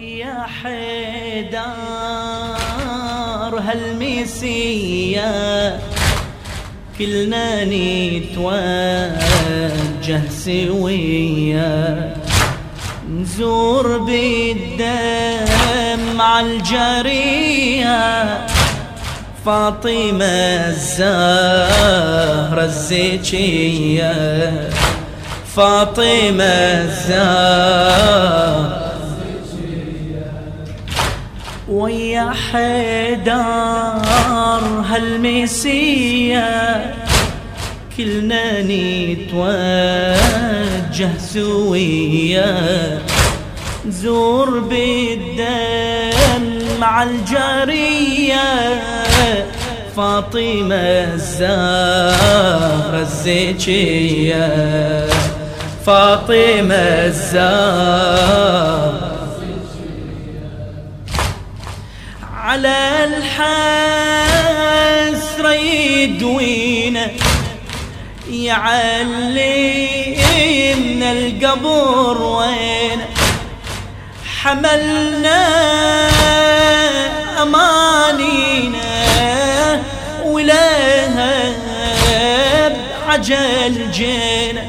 ويا حيدار هالميسية كلنا نتوجه سوية. نزور بالدم عالجرية فاطمة الزهرة الزكية فاطمة الزهرة ويا حيدار هالميسية كلنا نتوجه سوية زور بالدم مع الجارية فاطمة الزهرة الزكية فاطمة الزهرة على الحسرة يدوينا يعلمنا القبر وين. حملنا أمانينا ولها بعجل جينا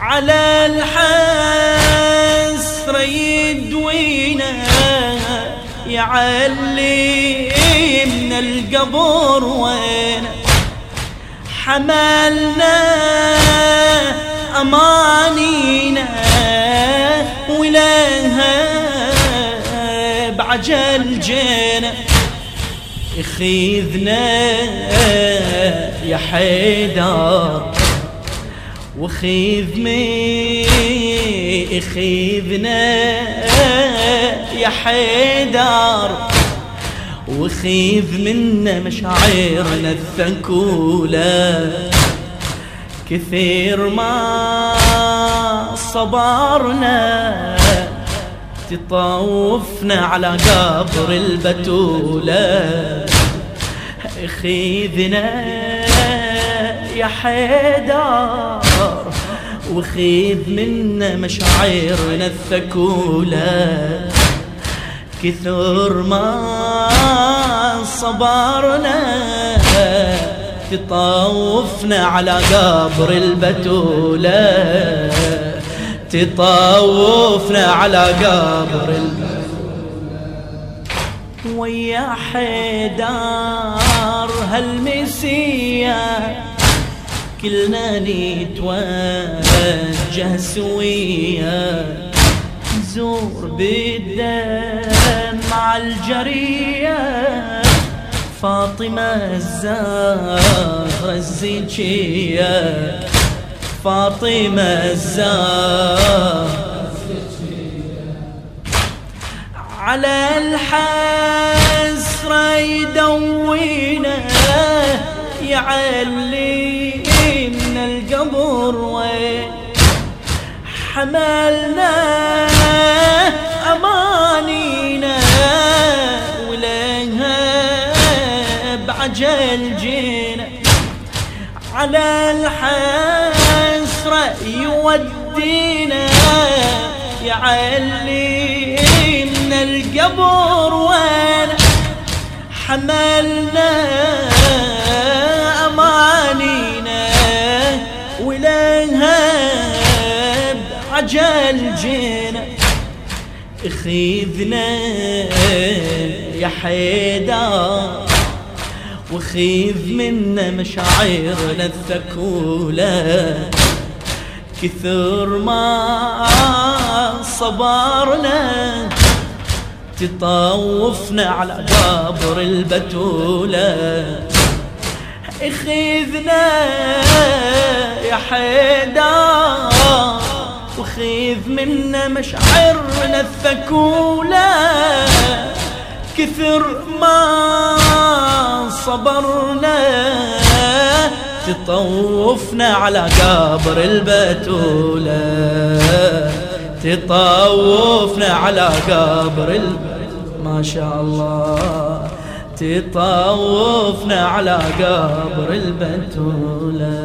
على الحسرة يدوينا يعلمنا القبر وين حملنا أمانينا ولها بعجل جينا خذنا يا حيدر. وخذ مي خذنا يا حيدر. وخيف منا مشاعرنا الثكولة كثير ما صبرنا تطوفنا على قبر البتولة. خيذنا يا حيدر وخيذ منا مشاعرنا الثكولة كثر ما صبرنا تطوفنا على قبر البتولة. تطوفنا على قبر البتولة. ويا حيدار هالمسية كلنا نتوجه سوية. زور بالدم مع الجرية. فاطمة الزهرة الزكية فاطمة الزهرة على الحسرة يدوينا يعلمنا حملنا أمانينا ولها بعجل جينا على الحسرة يودينا يعلمنا القبر وين حملنا بعجل جينا خذنا يا حيدر. وخيذ منا مشاعرنا الثكولة كثر ما صبرنا تطوفنا على قبر البتولة. اخذنا يا حيدر. وخذ منا مشاعرنا الثكولة كثر ما صبرنا. تطوفنا على قبر البتولة. تطوفنا على قبر ما شاء الله. تطوفنا على قبر البتولة.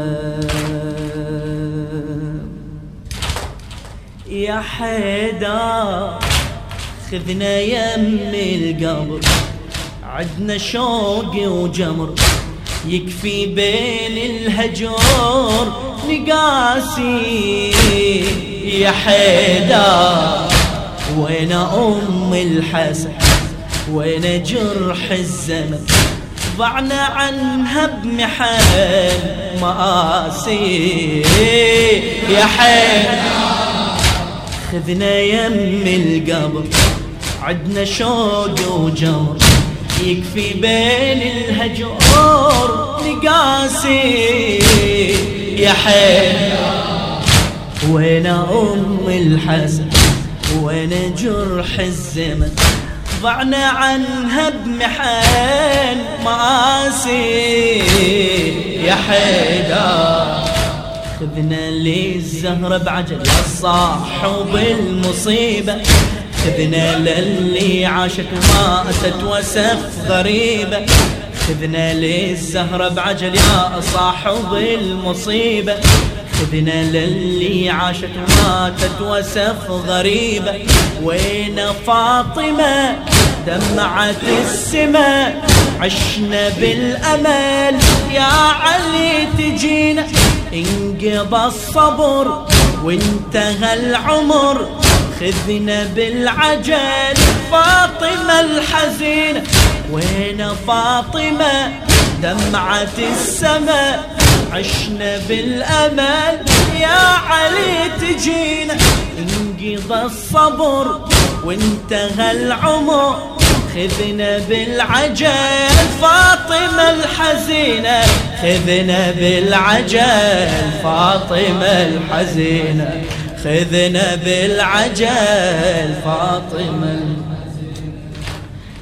يا حيدر خذنا يم القبر. عدنا شوق وجمر يكفي بين الهجور. نقاسي يا حيدر وين أم الحسن؟ وين جرح الزمن؟ ضعنا عنها بمحن مآسي. يا حيدر. خذنا يم القبر. عدنا شوق وجمر يكفي بين الهجور. نقاسي يا حيل. وين أم الحزن؟ وين جرح الزمن؟ ضعنا عنها بمحن مآسي يا حيدر. خذنا لي الزهرة بعجل الصاح وبالمصيبة. خذنا للي عاشت وماتت وسف غريبة. خذنا للزهرة بعجل يا صاحب المصيبة خذنا للي عاشت وماتت وسف غريبة. وين فاطمة؟ دمعت السماء عشنا بالأمل يا علي تجينا. انقضى الصبر وانتهى العمر. خذنا بالعجل فاطمة الحزينة وين فاطمة؟ دمعت السماء. عشنا بالأمل يا علي تجينا انقضى الصبر وانتهى العمر. خذنا بالعجل فاطمة الحزينة. خذنا بالعجل فاطمة الحزينة. خذنا بالعجل فاطمة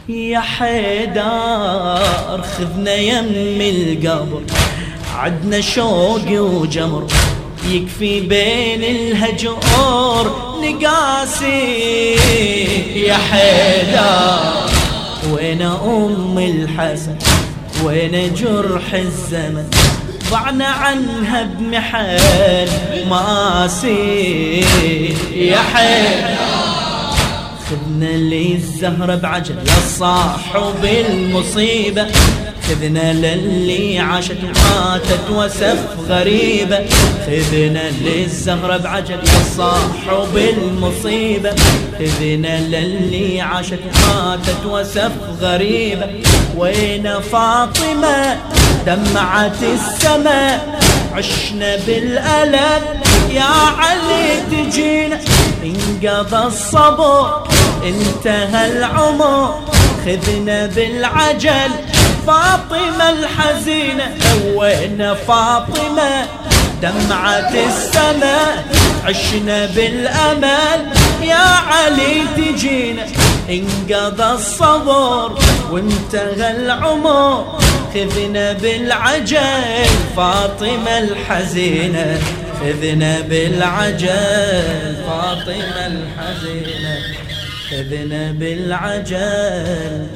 يا حيدار خذنا يم القبر. عدنا شوق وجمر. يكفي بين الهجور. نقاسي يا حيدار وين أم الحسن؟ وين جرح الزمن؟ ضعنا عنها بمحن ماسي يا حيل. خذنا لي الزهرة بعجل الصاح وبالمصيبة خذنا للي عاشت وماتت وسف غريبة. خذنا للزهرة بعجل الصاح وبالمصيبة. خذنا للي عاشت وماتت وسف غريبة. وين فاطمة؟ دمعت السماء. عشنا بالألم يا علي تجينا. انقضى الصبر انتهى العمر. خذنا بالعجل فاطمة الحزينة وين فاطمة دمعت السماء عشنا بالأمل يا علي تجينا انقضى الصبر وانتهى العمر. خذنا بالعجل فاطمة الحزينة خذنا بالعجل فاطمة الحزينة خذنا بالعجل.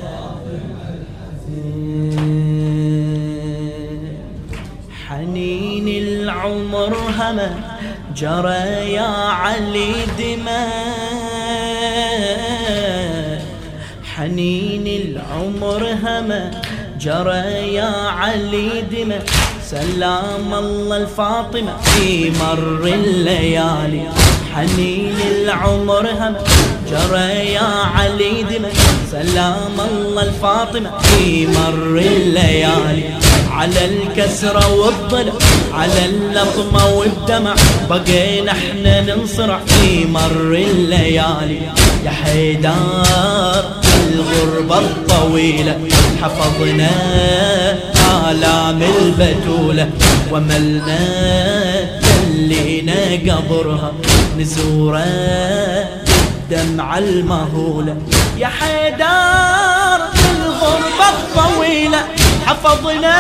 العمر هما جرى يا علي دماء. حنين العمر هما جرى يا علي دمى سلام الله الفاطمة في مر الليالي. حنين العمر هم جرى يا علي دمى سلام الله الفاطمة في مر الليالي. على الكسرة والضلع على اللطمة والدمع. بقينا إحنا ننصرع في مر الليالي. يا حيدار الغربة الطويلة. حفظنا آلام البتولة. وملنا تلينا قبرها. نزوره الدمعة المهولة. يا حيدار الغربة الطويلة. حفظنا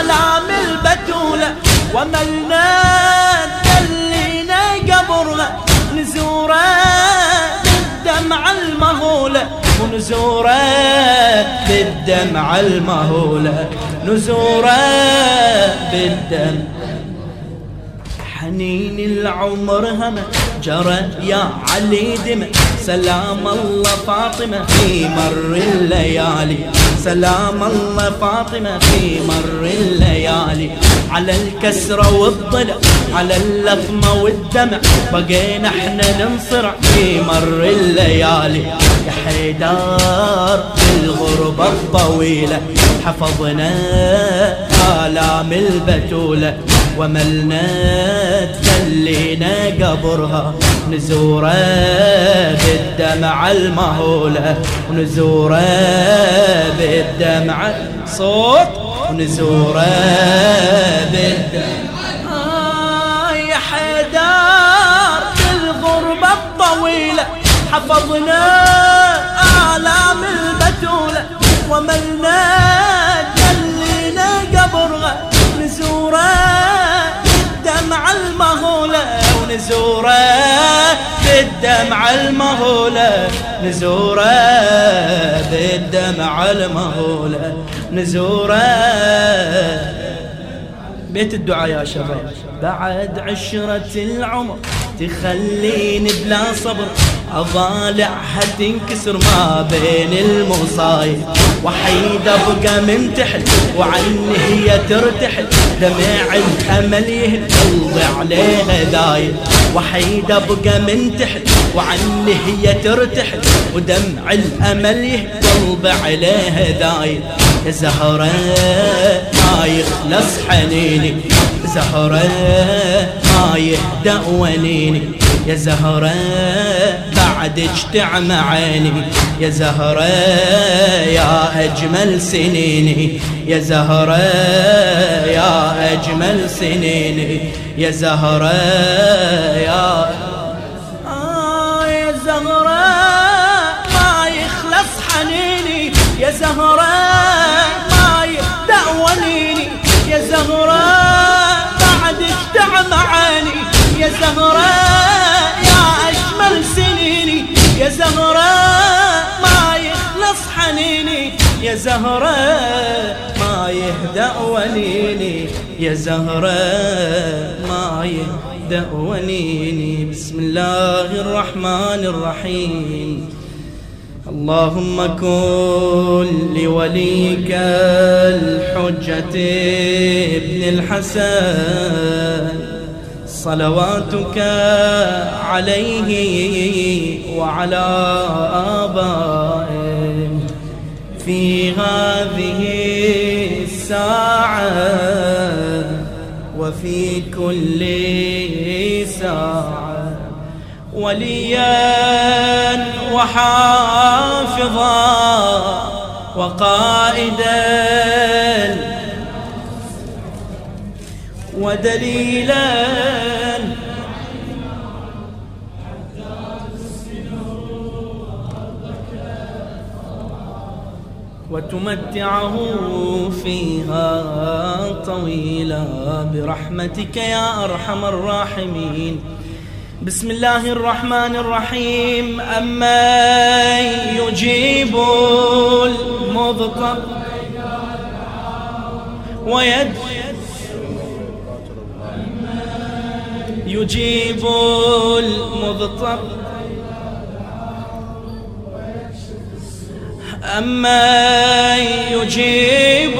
آلام البتولة وملنا تلينا قبرها نزوره بالدمع المهولة ونزوره بالدمع المهولة نزوره بالدمع حنين العمر هم. جرى يا علي دم. سلام الله فاطمة في مر الليالي. سلام الله فاطمة في مر الليالي. على الكسرة والضلع على اللثمة والدمع بقينا إحنا ننصرع في مر الليالي. يا حيدار الغربة الطويلة حفظنا آلام البتولة. وملنا تخلينا قبرها نزوره بالدمع المهولة ونزوره بالدمع صوت ونزوره بالدمع. آه يا حيدار الغربة الطويلة حفظنا آلام البتولة وملنا بالدمع المهولة نزوره بالدمع المهولة نزوره. بيت الدعاء يا شباب. بعد عشرة العمر تخليني بلا صبر أضالعها تنكسر ما بين المصايب. وحيد أبقى منتحل وعني هي ترتحل. دمع الأمل يهل قلبي عليها دايب وحيد أبقى منتحل وعني هي ترتحل ودمع الأمل يهل قلبي عليها دايب يا زهرة ما يخلص حنيني. زهرة ما يهدأ ونيني يا زهرة بعدك تعمى عيني يا زهرة يا أجمل سنيني. يا زهرة يا أجمل سنيني. يا زهرة يا آه يا زهرة ما يخلص حنيني. يا ما يبدأ ونيني يا زهرة بعدك تعمى عيني يا زهرة حنيني يا زهرة ما يهدأ ونيني يا زهرة ما يهدأ ونيني بسم الله الرحمن الرحيم. اللهم كن لوليك الحجة ابن الحسن صلواتك عليه وعلى آبائه. في هذه الساعة وفي كل ساعة وليا وحافظا وقائدا ودليلا وتمتعه فيها طويلا. برحمتك يا أرحم الراحمين. بسم الله الرحمن الرحيم. أما يجيب المضطر ويد يجيب المضطر أما يجيب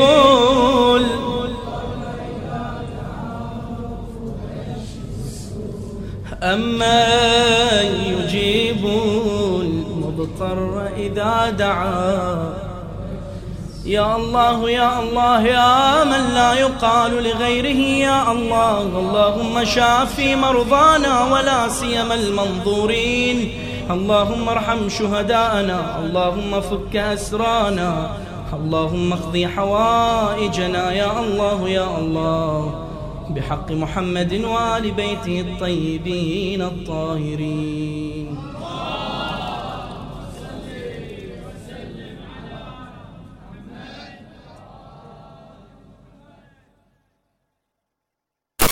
أما يجيب المضطر إذا دعا يا الله يا الله يا من لا يقال لغيره يا الله. اللهم شافي مرضانا ولا سيما المنظورين. اللهم ارحم شهداءنا اللهم فك أسرانا. اللهم اقضي حوائجنا يا الله يا الله. بحق محمد وآل بيته الطيبين الطاهرين.